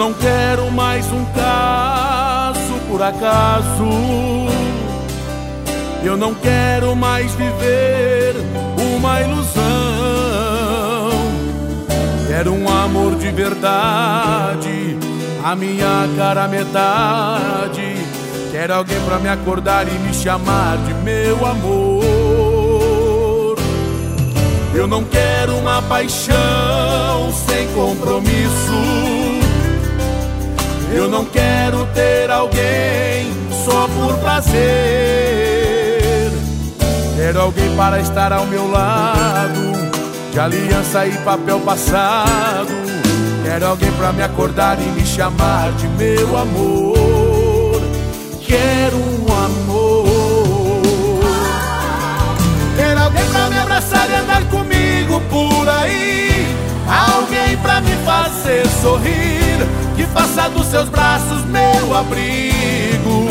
não quero mais um caso por acaso. Eu não quero mais viver uma ilusão. Quero um amor de verdade, a minha cara metade. Quero alguém pra me acordar e me chamar de meu amor. Eu não quero uma paixão sem compromisso. Eu não quero ter alguém só por prazer. Quero alguém para estar ao meu lado, de aliança e papel passado. Quero alguém para me acordar e me chamar de meu amor. Quero um amor. Quero alguém para me abraçar e andar comigo por aí. Alguém para me fazer sorrir faça dos seus braços meu abrigo.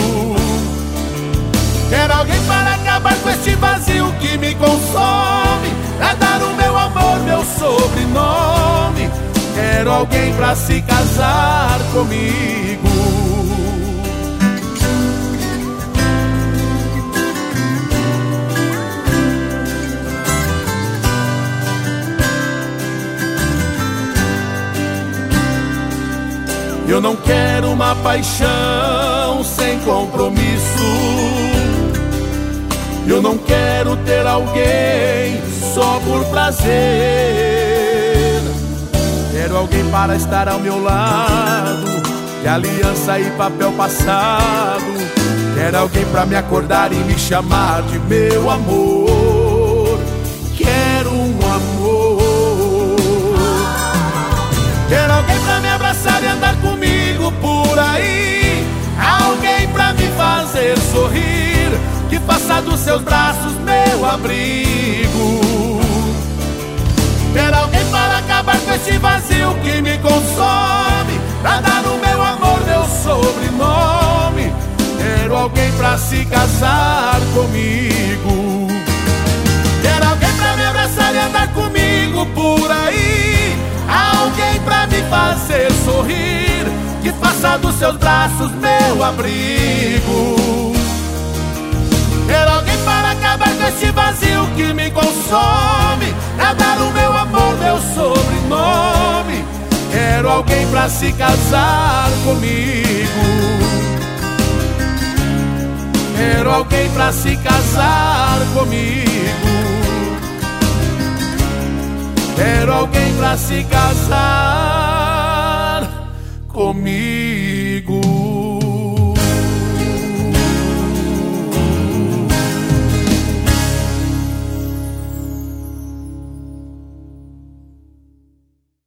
Quero alguém para acabar com este vazio que me consome, pra dar o meu amor, meu sobrenome. Quero alguém para se casar comigo. Eu não quero uma paixão sem compromisso. Eu não quero ter alguém só por prazer. Quero alguém para estar ao meu lado, de aliança e papel passado. Quero alguém para me acordar e me chamar de meu amor. Seus braços meu abrigo. Quero alguém para acabar com esse vazio que me consome, pra dar no meu amor meu sobrenome. Quero alguém pra se casar comigo. Quero alguém pra me abraçar e andar comigo por aí. Alguém pra me fazer sorrir que faça dos seus braços meu abrigo. Alguém para se casar comigo. Quero alguém para se casar comigo. Quero alguém para se casar comigo.